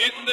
இந்த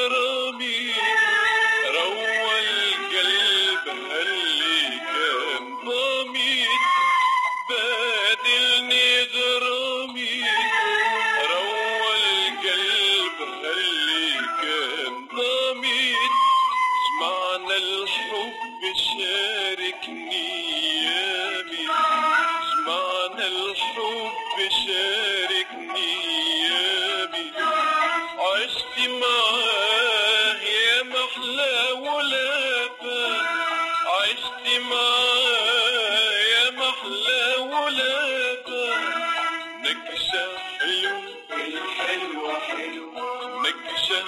أنا الحب شاركني ايامي عشت معاه يا محلى ولافة. عشت معاه يا محلى ولافة. نكشه حلو الحلوة حلوة. نكشه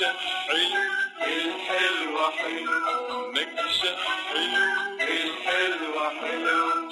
مكشف حلو الحلوة حلو مكشف حلو الحلوة حلو